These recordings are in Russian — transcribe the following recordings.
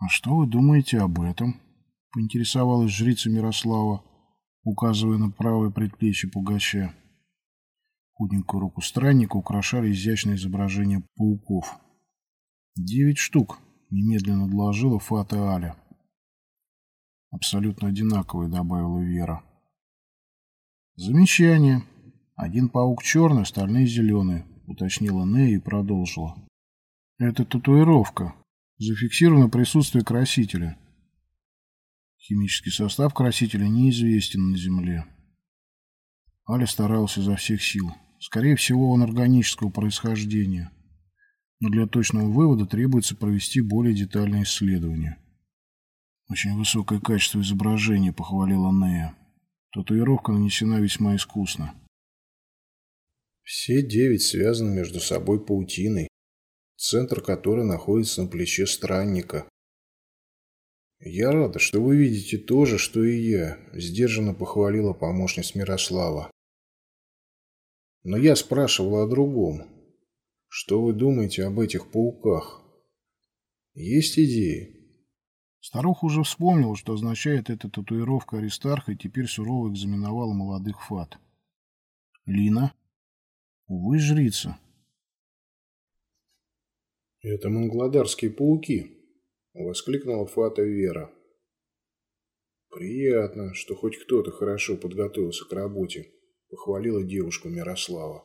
«А что вы думаете об этом?» — поинтересовалась жрица Мирослава, указывая на правое предплечье пугача. Худенькую руку странника украшали изящные изображения пауков. «Девять штук», — немедленно доложила Фата Аля. «Абсолютно одинаковые», — добавила Вера. «Замечание. Один паук черный, остальные зеленые», — уточнила Нея и продолжила. «Это татуировка. Зафиксировано присутствие красителя. Химический состав красителя неизвестен на Земле». Аля старалась изо всех сил. Скорее всего, он органического происхождения. Но для точного вывода требуется провести более детальное исследование. «Очень высокое качество изображения», — похвалила Нея. Татуировка нанесена весьма искусно. Все девять связаны между собой паутиной, центр которой находится на плече странника. «Я рада, что вы видите то же, что и я», – сдержанно похвалила помощница Мирослава. «Но я спрашивала о другом. Что вы думаете об этих пауках? Есть идеи?» Старуха уже вспомнила, что означает эта татуировка Аристарха, и теперь сурово экзаменовала молодых фат. Лина? Увы, жрица. «Это мангладарские пауки», — воскликнула Фата Вера. «Приятно, что хоть кто-то хорошо подготовился к работе», — похвалила девушку Мирослава.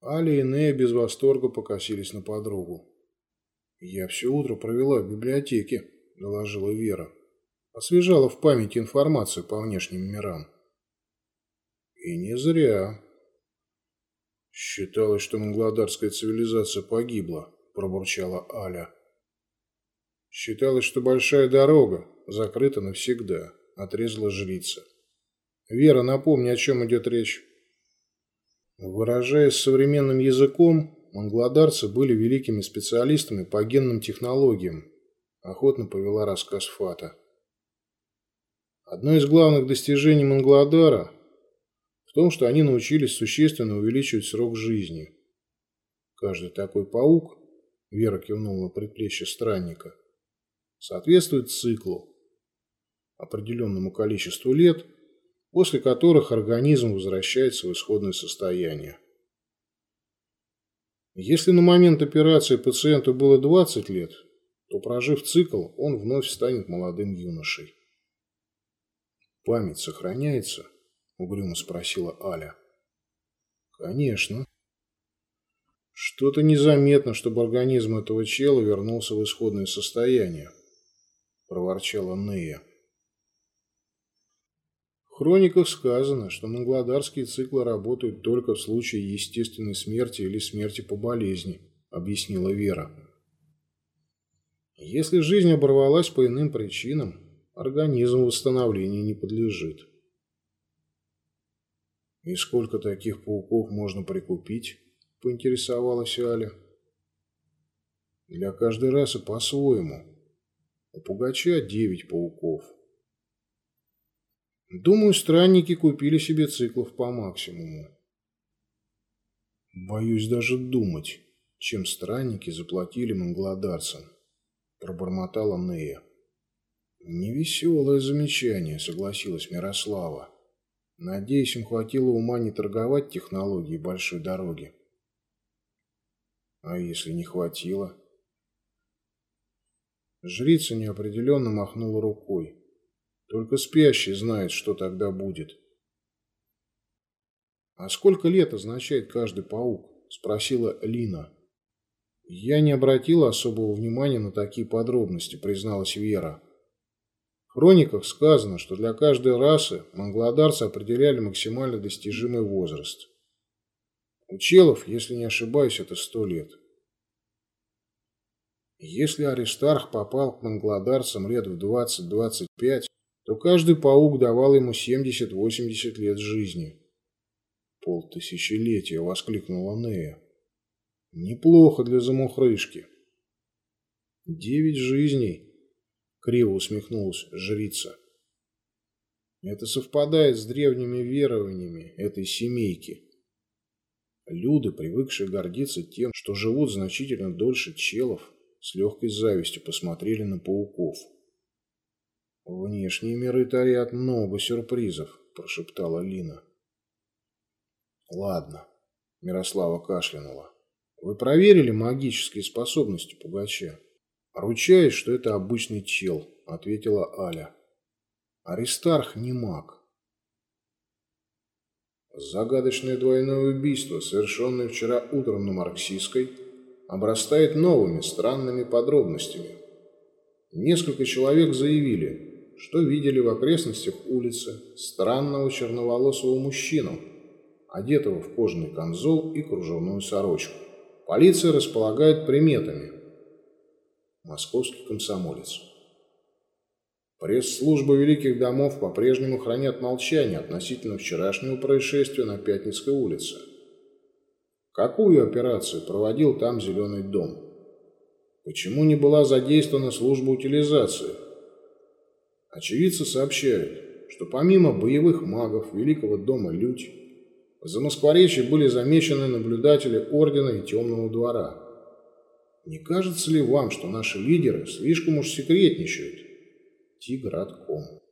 Али и Нея без восторга покосились на подругу. «Я все утро провела в библиотеке», – доложила Вера. Освежала в памяти информацию по внешним мирам. И не зря. Считалось, что мангладарская цивилизация погибла, пробурчала Аля. Считалось, что большая дорога закрыта навсегда, отрезала жрица. Вера, напомни, о чем идет речь. Выражаясь современным языком, мангладарцы были великими специалистами по генным технологиям охотно повела рассказ Фата. Одно из главных достижений Мангладара в том, что они научились существенно увеличивать срок жизни. Каждый такой паук, Вера кивнула на предплечье странника, соответствует циклу, определенному количеству лет, после которых организм возвращается в исходное состояние. Если на момент операции пациенту было 20 лет, то, прожив цикл, он вновь станет молодым юношей. «Память сохраняется?» – угрюмо спросила Аля. «Конечно». «Что-то незаметно, чтобы организм этого чела вернулся в исходное состояние», – проворчала Нея. В хрониках сказано, что мангладарские циклы работают только в случае естественной смерти или смерти по болезни, объяснила Вера. Если жизнь оборвалась по иным причинам, организм восстановлению не подлежит. «И сколько таких пауков можно прикупить?» – поинтересовалась Аля. «Для каждой расы по-своему. У пугача девять пауков. Думаю, странники купили себе циклов по максимуму. Боюсь даже думать, чем странники заплатили мангладарцам пробормотала Нея. «Невеселое замечание», — согласилась Мирослава. «Надеюсь, им хватило ума не торговать технологией большой дороги». «А если не хватило?» Жрица неопределенно махнула рукой. «Только спящий знает, что тогда будет». «А сколько лет означает каждый паук?» – спросила Лина. «Я не обратила особого внимания на такие подробности», – призналась Вера. В хрониках сказано, что для каждой расы мангладарцы определяли максимально достижимый возраст. У челов, если не ошибаюсь, это сто лет. Если Аристарх попал к мангладарцам лет в 20-25, то каждый паук давал ему 70-80 лет жизни. «Полтысячелетия!» – воскликнула Нея. Неплохо для замухрышки. Девять жизней, криво усмехнулась жрица. Это совпадает с древними верованиями этой семейки. Люди, привыкшие гордиться тем, что живут значительно дольше челов, с легкой завистью посмотрели на пауков. «Внешние миры тарят много сюрпризов», – прошептала Лина. «Ладно», – Мирослава кашлянула. «Вы проверили магические способности пугача?» «Ручаюсь, что это обычный чел», – ответила Аля. «Аристарх не маг». Загадочное двойное убийство, совершенное вчера утром на Марксистской, обрастает новыми странными подробностями. Несколько человек заявили, что видели в окрестностях улицы странного черноволосого мужчину, одетого в кожаный камзол и кружевную сорочку. Полиция располагает приметами. Московский комсомолец. Пресс-служба Великих Домов по-прежнему хранят молчание относительно вчерашнего происшествия на Пятницкой улице. Какую операцию проводил там Зеленый дом? Почему не была задействована служба утилизации? Очевидцы сообщают, что помимо боевых магов Великого дома Людь, за Москворечье были замечены наблюдатели Ордена и Темного двора. Не кажется ли вам, что наши лидеры слишком уж секретничают? Тигратком.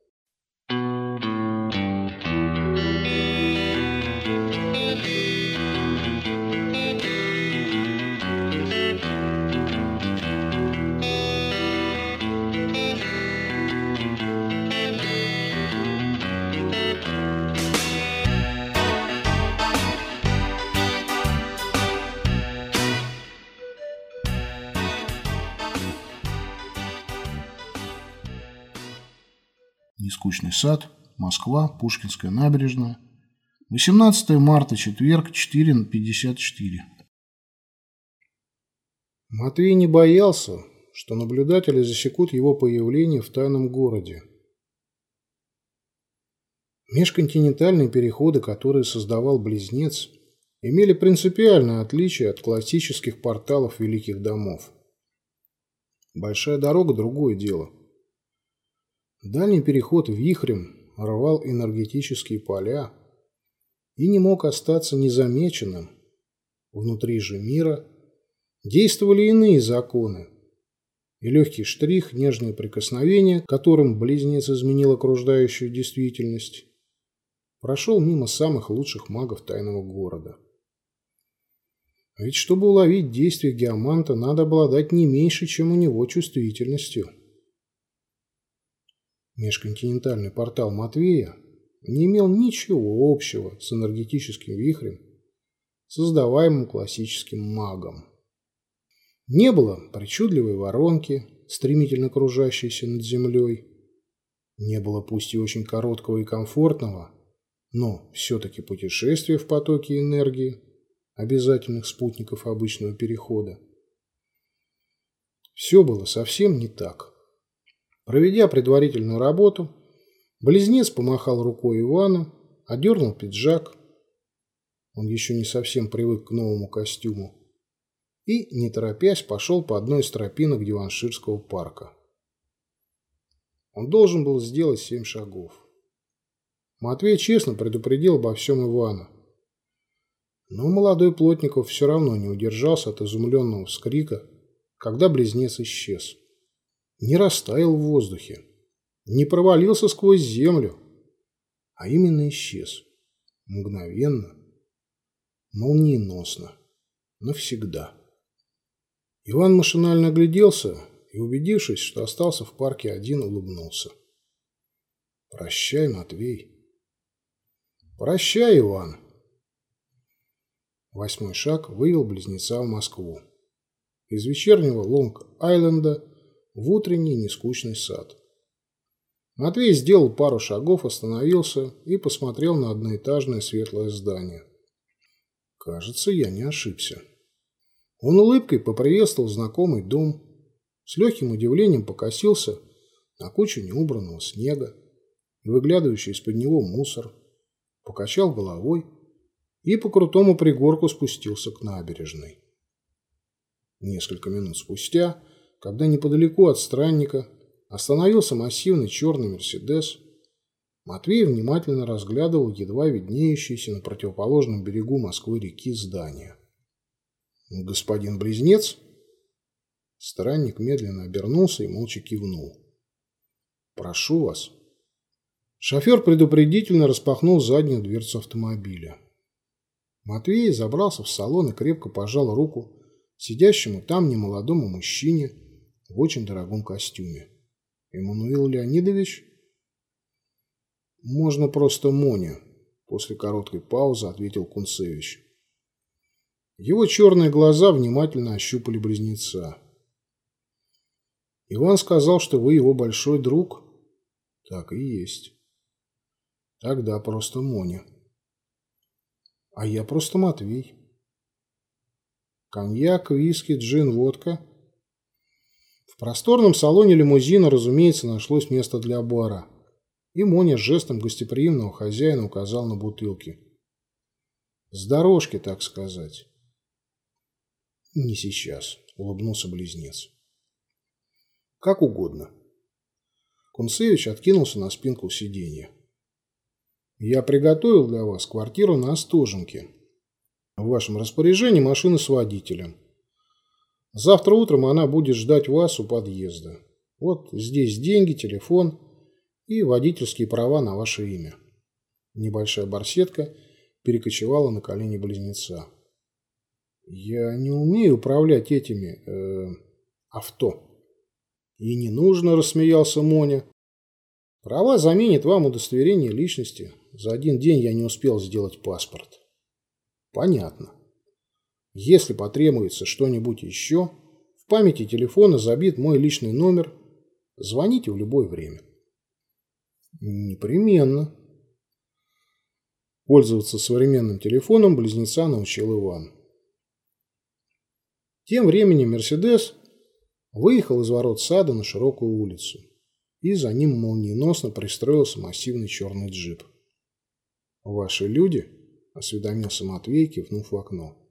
Нескучный сад, Москва, Пушкинская набережная. 18 марта, четверг, 4.54. Матвей не боялся, что наблюдатели засекут его появление в тайном городе. Межконтинентальные переходы, которые создавал Близнец, имели принципиальное отличие от классических порталов великих домов. Большая дорога – другое дело – Дальний переход вихрем рвал энергетические поля и не мог остаться незамеченным. Внутри же мира действовали иные законы, и легкий штрих, нежное прикосновение, которым близнец изменил окружающую действительность, прошел мимо самых лучших магов тайного города. Ведь чтобы уловить действие геоманта, надо обладать не меньше, чем у него чувствительностью. Межконтинентальный портал Матвея не имел ничего общего с энергетическим вихрем, создаваемым классическим магом. Не было причудливой воронки, стремительно кружащейся над землей. Не было пусть и очень короткого и комфортного, но все-таки путешествия в потоке энергии, обязательных спутников обычного перехода. Все было совсем не так. Проведя предварительную работу, близнец помахал рукой Ивану, одернул пиджак. Он еще не совсем привык к новому костюму. И, не торопясь, пошел по одной из тропинок Диванширского парка. Он должен был сделать семь шагов. Матвей честно предупредил обо всем Ивана. Но молодой Плотников все равно не удержался от изумленного вскрика, когда близнец исчез не растаял в воздухе, не провалился сквозь землю, а именно исчез. Мгновенно, молниеносно, навсегда. Иван машинально огляделся и, убедившись, что остался в парке один, улыбнулся. «Прощай, Матвей». «Прощай, Иван». Восьмой шаг вывел близнеца в Москву. Из вечернего Лонг-Айленда в утренний нескучный сад. Матвей сделал пару шагов, остановился и посмотрел на одноэтажное светлое здание. Кажется, я не ошибся. Он улыбкой поприветствовал знакомый дом, с легким удивлением покосился на кучу неубранного снега и выглядывающий из-под него мусор, покачал головой и по крутому пригорку спустился к набережной. Несколько минут спустя когда неподалеку от странника остановился массивный черный «Мерседес», Матвей внимательно разглядывал едва виднеющиеся на противоположном берегу Москвы реки здания. «Господин Близнец?» Странник медленно обернулся и молча кивнул. «Прошу вас». Шофер предупредительно распахнул заднюю дверцу автомобиля. Матвей забрался в салон и крепко пожал руку сидящему там немолодому мужчине в очень дорогом костюме. «Эммануил Леонидович?» «Можно просто Моня», – после короткой паузы ответил Кунцевич. Его черные глаза внимательно ощупали близнеца. «Иван сказал, что вы его большой друг?» «Так и есть». «Тогда просто Моня». «А я просто Матвей». «Коньяк, виски, джин, водка?» В просторном салоне лимузина, разумеется, нашлось место для бара. И Моня жестом гостеприимного хозяина указал на бутылки. С дорожки, так сказать. Не сейчас, улыбнулся близнец. Как угодно. Кунцевич откинулся на спинку сиденья. Я приготовил для вас квартиру на Остоженке. В вашем распоряжении машина с водителем. Завтра утром она будет ждать вас у подъезда. Вот здесь деньги, телефон и водительские права на ваше имя. Небольшая барсетка перекочевала на колени близнеца. Я не умею управлять этими э, авто. И не нужно, рассмеялся Моня. Права заменит вам удостоверение личности. За один день я не успел сделать паспорт. Понятно. Если потребуется что-нибудь еще, в памяти телефона забит мой личный номер. Звоните в любое время. Непременно. Пользоваться современным телефоном близнеца научил Иван. Тем временем «Мерседес» выехал из ворот сада на широкую улицу, и за ним молниеносно пристроился массивный черный джип. «Ваши люди?» – осведомился Матвей, кивнув в окно.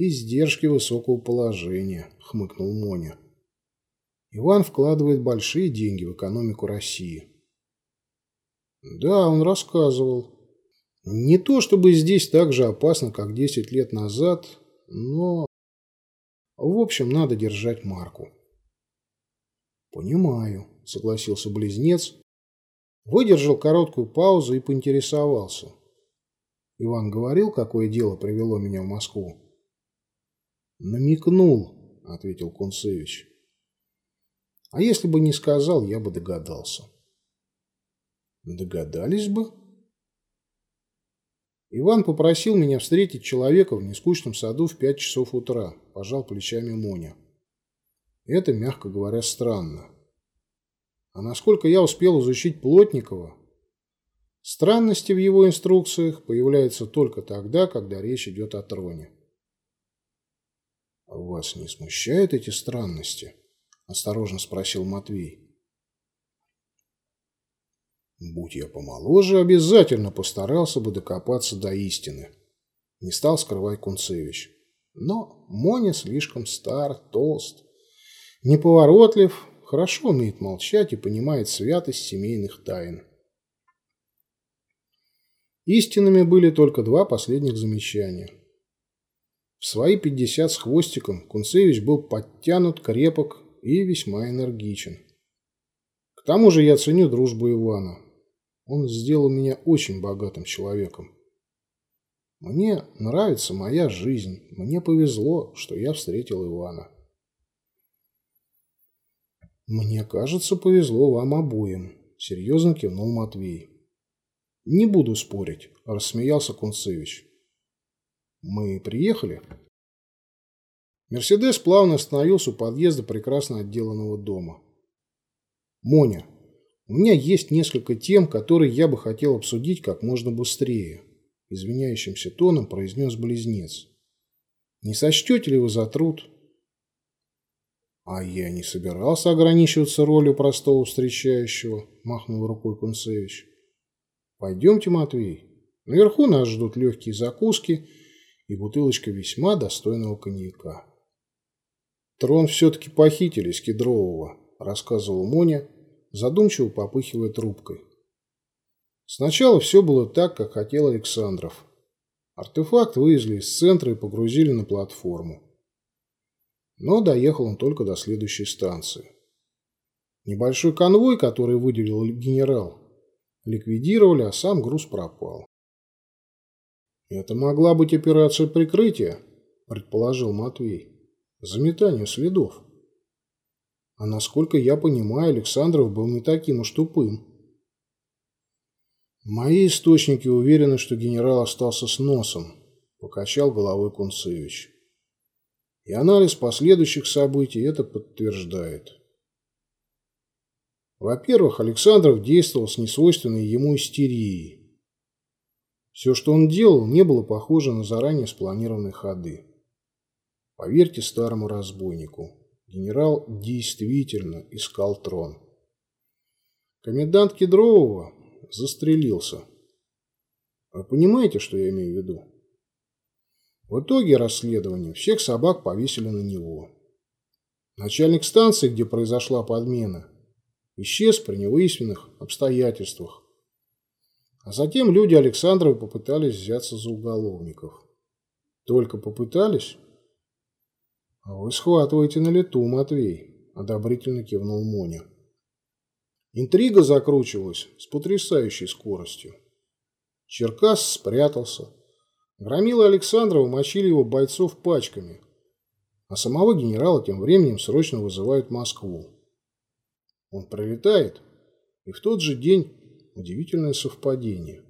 «Издержки высокого положения», – хмыкнул Моня. «Иван вкладывает большие деньги в экономику России». «Да, он рассказывал. Не то чтобы здесь так же опасно, как 10 лет назад, но... В общем, надо держать марку». «Понимаю», – согласился близнец, выдержал короткую паузу и поинтересовался. Иван говорил, какое дело привело меня в Москву? Намекнул, ответил Кунцевич. А если бы не сказал, я бы догадался. Догадались бы? Иван попросил меня встретить человека в нескучном саду в пять часов утра, пожал плечами Моня. Это, мягко говоря, странно. А насколько я успел изучить Плотникова, Странности в его инструкциях появляются только тогда, когда речь идет о троне. «А «Вас не смущают эти странности?» – осторожно спросил Матвей. «Будь я помоложе, обязательно постарался бы докопаться до истины», – не стал скрывать Кунцевич. Но Моня слишком стар, толст, неповоротлив, хорошо умеет молчать и понимает святость семейных тайн. Истинными были только два последних замечания. В свои 50 с хвостиком Кунцевич был подтянут, крепок и весьма энергичен. К тому же я ценю дружбу Ивана. Он сделал меня очень богатым человеком. Мне нравится моя жизнь. Мне повезло, что я встретил Ивана. Мне кажется, повезло вам обоим, серьезно кивнул Матвей. «Не буду спорить», – рассмеялся Кунцевич. «Мы приехали?» Мерседес плавно остановился у подъезда прекрасно отделанного дома. «Моня, у меня есть несколько тем, которые я бы хотел обсудить как можно быстрее», – извиняющимся тоном произнес близнец. «Не сочтете ли вы за труд?» «А я не собирался ограничиваться ролью простого встречающего», – махнул рукой Кунцевич. Пойдемте, Матвей. Наверху нас ждут легкие закуски и бутылочка весьма достойного коньяка. Трон все-таки похитили с Кедрового, рассказывал Моня, задумчиво попыхивая трубкой. Сначала все было так, как хотел Александров. Артефакт вывезли из центра и погрузили на платформу. Но доехал он только до следующей станции. Небольшой конвой, который выделил генерал, ликвидировали, а сам груз пропал. «Это могла быть операция прикрытия», – предположил Матвей. «Заметание следов». А насколько я понимаю, Александров был не таким уж тупым. Мои источники уверены, что генерал остался с носом, покачал головой Кунцевич. И анализ последующих событий это подтверждает. Во-первых, Александров действовал с несвойственной ему истерией. Все, что он делал, не было похоже на заранее спланированные ходы. Поверьте старому разбойнику, генерал действительно искал трон. Комендант Кедрового застрелился. Вы понимаете, что я имею в виду? В итоге расследования всех собак повесили на него. Начальник станции, где произошла подмена, исчез при невыясненных обстоятельствах. А затем люди Александрова попытались взяться за уголовников. Только попытались? А вы схватываете на лету, Матвей, одобрительно кивнул Моня. Интрига закручивалась с потрясающей скоростью. Черкас спрятался. Громилы Александрова мочили его бойцов пачками, а самого генерала тем временем срочно вызывают в Москву. Он пролетает, и в тот же день Удивительное совпадение.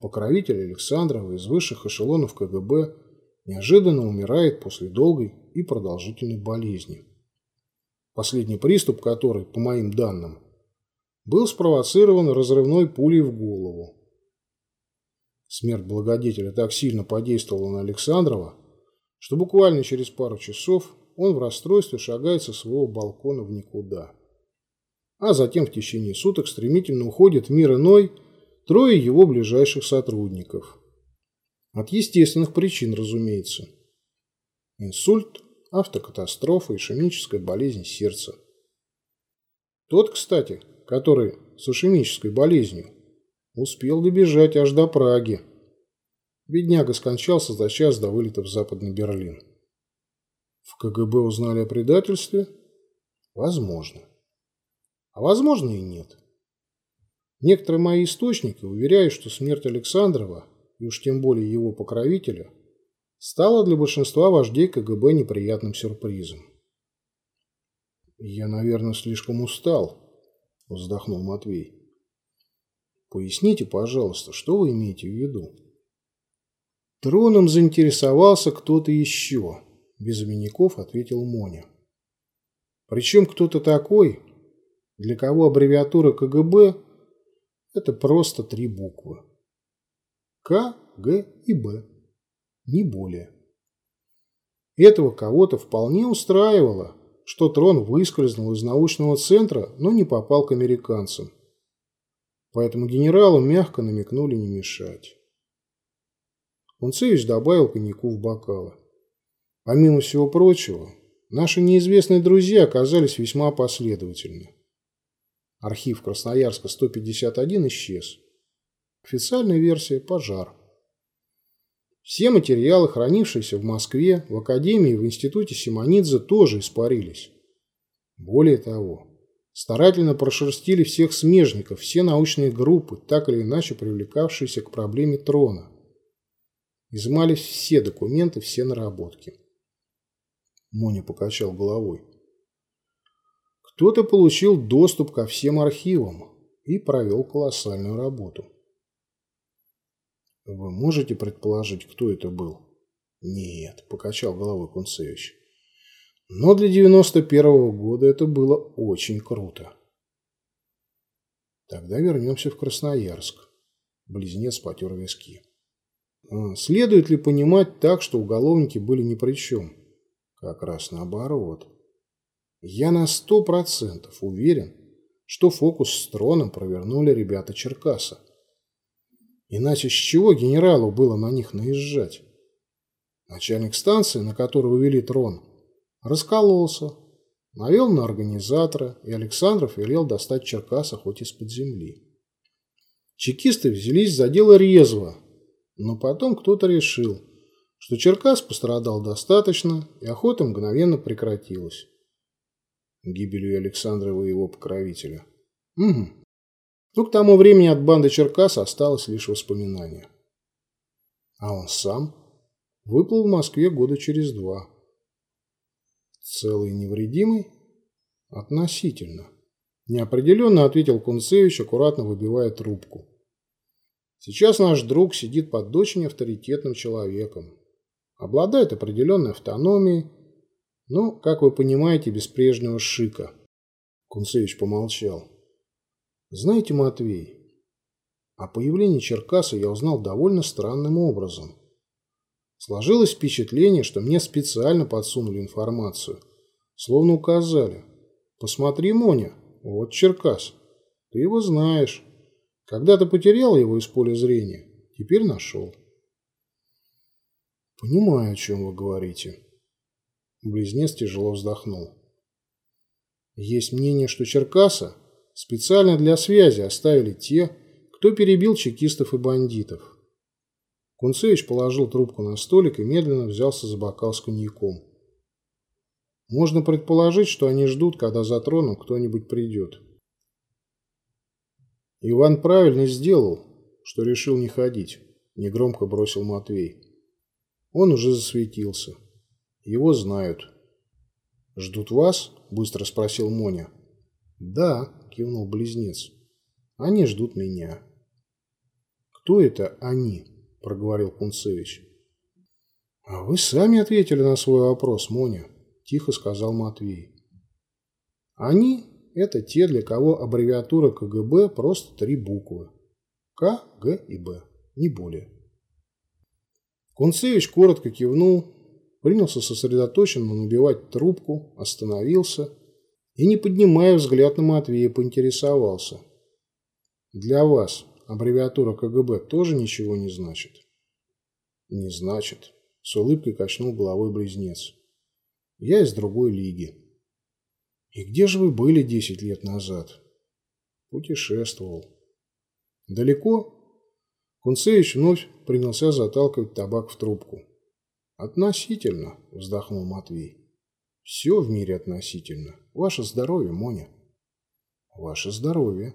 Покровитель Александрова из высших эшелонов КГБ неожиданно умирает после долгой и продолжительной болезни. Последний приступ которой, по моим данным, был спровоцирован разрывной пулей в голову. Смерть благодетеля так сильно подействовала на Александрова, что буквально через пару часов он в расстройстве шагает со своего балкона в никуда а затем в течение суток стремительно уходит в мир иной трое его ближайших сотрудников. От естественных причин, разумеется. Инсульт, автокатастрофа, ишемическая болезнь сердца. Тот, кстати, который с ишемической болезнью, успел добежать аж до Праги. Бедняга скончался за час до вылета в Западный Берлин. В КГБ узнали о предательстве? Возможно. А возможно и нет. Некоторые мои источники уверяют, что смерть Александрова, и уж тем более его покровителя, стала для большинства вождей КГБ неприятным сюрпризом. «Я, наверное, слишком устал», – вздохнул Матвей. «Поясните, пожалуйста, что вы имеете в виду?» Троном заинтересовался кто-то еще, без обиняков ответил Моня. Причем кто-то такой, для кого аббревиатура КГБ – это просто три буквы. К, Г и Б. Не более. Этого кого-то вполне устраивало, что трон выскользнул из научного центра, но не попал к американцам. Поэтому генералу мягко намекнули не мешать. Кунцевич добавил коньяку в бокалы. Помимо всего прочего, наши неизвестные друзья оказались весьма последовательны. Архив Красноярска 151 исчез. Официальная версия – пожар. Все материалы, хранившиеся в Москве, в Академии и в Институте Симонидзе, тоже испарились. Более того, старательно прошерстили всех смежников, все научные группы, так или иначе привлекавшиеся к проблеме трона. Измались все документы, все наработки. Моня покачал головой. Кто-то получил доступ ко всем архивам и провел колоссальную работу. Вы можете предположить, кто это был? Нет, покачал головой Кунцевич. Но для 91-го года это было очень круто. Тогда вернемся в Красноярск. Близнец потер виски. А, следует ли понимать так, что уголовники были ни при чем? Как раз наоборот. Я на сто процентов уверен, что фокус с троном провернули ребята Черкаса. Иначе с чего генералу было на них наезжать? Начальник станции, на которую увели трон, раскололся, навел на организатора, и Александров велел достать Черкаса хоть из-под земли. Чекисты взялись за дело резво, но потом кто-то решил, что Черкас пострадал достаточно, и охота мгновенно прекратилась. Гибелью Александрова и его покровителя. Угу. Ну, к тому времени от банды Черкас осталось лишь воспоминание. А он сам выплыл в Москве года через два. Целый невредимый? Относительно. Неопределенно ответил Кунцевич, аккуратно выбивая трубку. Сейчас наш друг сидит под очень авторитетным человеком. Обладает определенной автономией, но, как вы понимаете, без прежнего шика. Кунцевич помолчал. Знаете, Матвей, о появлении Черкаса я узнал довольно странным образом. Сложилось впечатление, что мне специально подсунули информацию. Словно указали. Посмотри, Моня, вот Черкас. Ты его знаешь. Когда-то потерял его из поля зрения, теперь нашел. Понимаю, о чем вы говорите. Близнец тяжело вздохнул. Есть мнение, что Черкаса специально для связи оставили те, кто перебил чекистов и бандитов. Кунцевич положил трубку на столик и медленно взялся за бокал с коньяком. Можно предположить, что они ждут, когда за троном кто-нибудь придет. Иван правильно сделал, что решил не ходить, негромко бросил Матвей. Он уже засветился. Его знают. «Ждут вас?» – быстро спросил Моня. «Да», – кивнул близнец. «Они ждут меня». «Кто это они?» – проговорил Кунцевич. «А вы сами ответили на свой вопрос, Моня», – тихо сказал Матвей. «Они – это те, для кого аббревиатура КГБ просто три буквы. К, Г и Б, не более». Кунцевич коротко кивнул, принялся сосредоточенно набивать трубку, остановился и, не поднимая взгляд на Матвея, поинтересовался. «Для вас аббревиатура КГБ тоже ничего не значит?» «Не значит», — с улыбкой качнул головой близнец. «Я из другой лиги». «И где же вы были десять лет назад?» «Путешествовал». «Далеко?» Кунцевич вновь принялся заталкивать табак в трубку. «Относительно», – вздохнул Матвей. «Все в мире относительно. Ваше здоровье, Моня». «Ваше здоровье».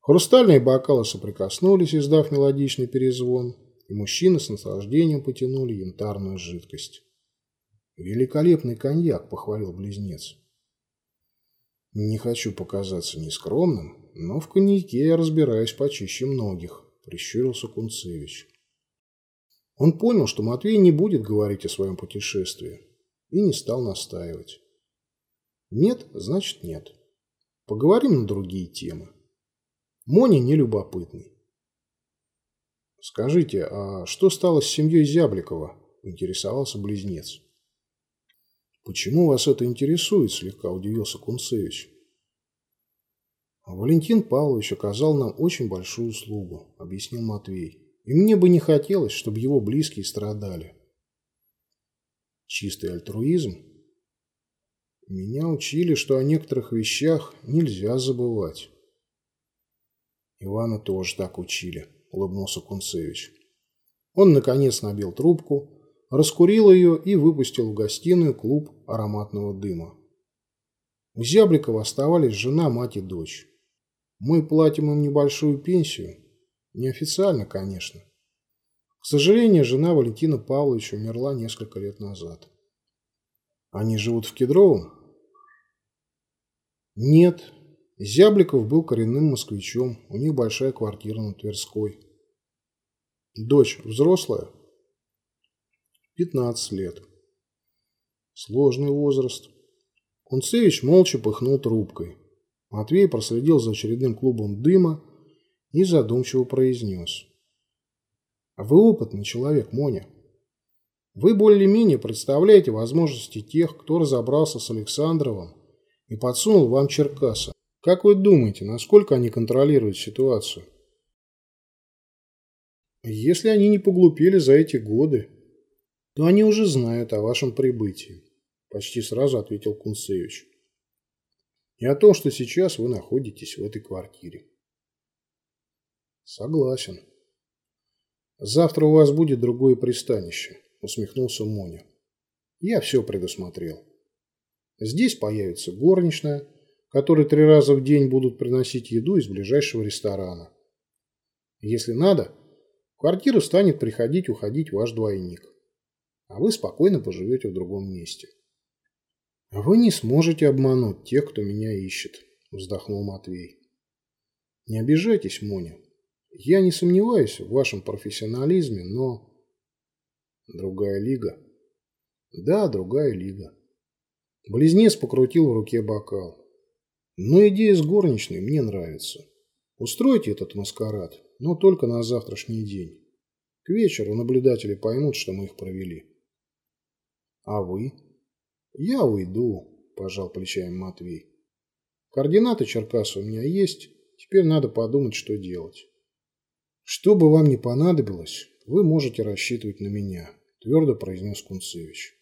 Хрустальные бокалы соприкоснулись, издав мелодичный перезвон, и мужчины с наслаждением потянули янтарную жидкость. «Великолепный коньяк», – похвалил близнец. «Не хочу показаться нескромным, но в коньяке я разбираюсь почище многих» прищурился Кунцевич. Он понял, что Матвей не будет говорить о своем путешествии, и не стал настаивать. Нет, значит нет. Поговорим на другие темы. Моня не любопытный. Скажите, а что стало с семьей Зябликова? Интересовался близнец. Почему вас это интересует? Слегка удивился Кунцевич. Валентин Павлович оказал нам очень большую услугу, объяснил Матвей. И мне бы не хотелось, чтобы его близкие страдали. Чистый альтруизм? Меня учили, что о некоторых вещах нельзя забывать. Ивана тоже так учили, улыбнулся Кунцевич. Он, наконец, набил трубку, раскурил ее и выпустил в гостиную клуб ароматного дыма. У Зябликова оставались жена, мать и дочь. Мы платим им небольшую пенсию. Неофициально, конечно. К сожалению, жена Валентина Павловича умерла несколько лет назад. Они живут в Кедровом? Нет. Зябликов был коренным москвичом. У них большая квартира на Тверской. Дочь взрослая? 15 лет. Сложный возраст. Кунцевич молча пыхнул трубкой. Матвей проследил за очередным клубом дыма и задумчиво произнес. «А вы опытный человек, Моня. Вы более-менее представляете возможности тех, кто разобрался с Александровым и подсунул вам Черкаса. Как вы думаете, насколько они контролируют ситуацию? Если они не поглупели за эти годы, то они уже знают о вашем прибытии, почти сразу ответил Кунцевич и о том, что сейчас вы находитесь в этой квартире. Согласен. Завтра у вас будет другое пристанище, усмехнулся Моня. Я все предусмотрел. Здесь появится горничная, которые три раза в день будут приносить еду из ближайшего ресторана. Если надо, в квартиру станет приходить-уходить ваш двойник, а вы спокойно поживете в другом месте. Вы не сможете обмануть тех, кто меня ищет, вздохнул Матвей. Не обижайтесь, Моня. Я не сомневаюсь в вашем профессионализме, но... Другая лига. Да, другая лига. Близнец покрутил в руке бокал. Но идея с горничной мне нравится. Устройте этот маскарад, но только на завтрашний день. К вечеру наблюдатели поймут, что мы их провели. А вы? Я уйду, пожал плечами Матвей. Координаты Черкаса у меня есть, теперь надо подумать, что делать. Что бы вам ни понадобилось, вы можете рассчитывать на меня, твердо произнес Кунцевич.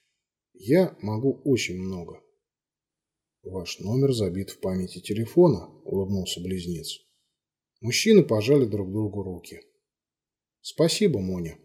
Я могу очень много. Ваш номер забит в памяти телефона, улыбнулся близнец. Мужчины пожали друг другу руки. Спасибо, Моня.